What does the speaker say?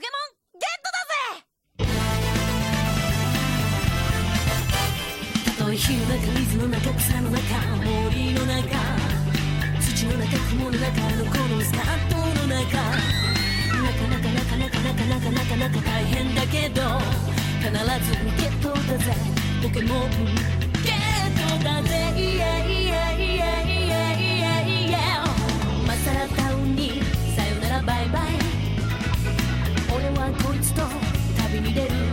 ケモンゲットだぜ。たとえ火の中水の中草の中森の中土の中雲の中のこのスカートの中なかなかなかなかなかなかなかなか大変だけど必ずゲットだぜポケモンゲットだぜイエイイエイイエイエイエイエイマサラタウンにさよならバイバイこいつと旅に出る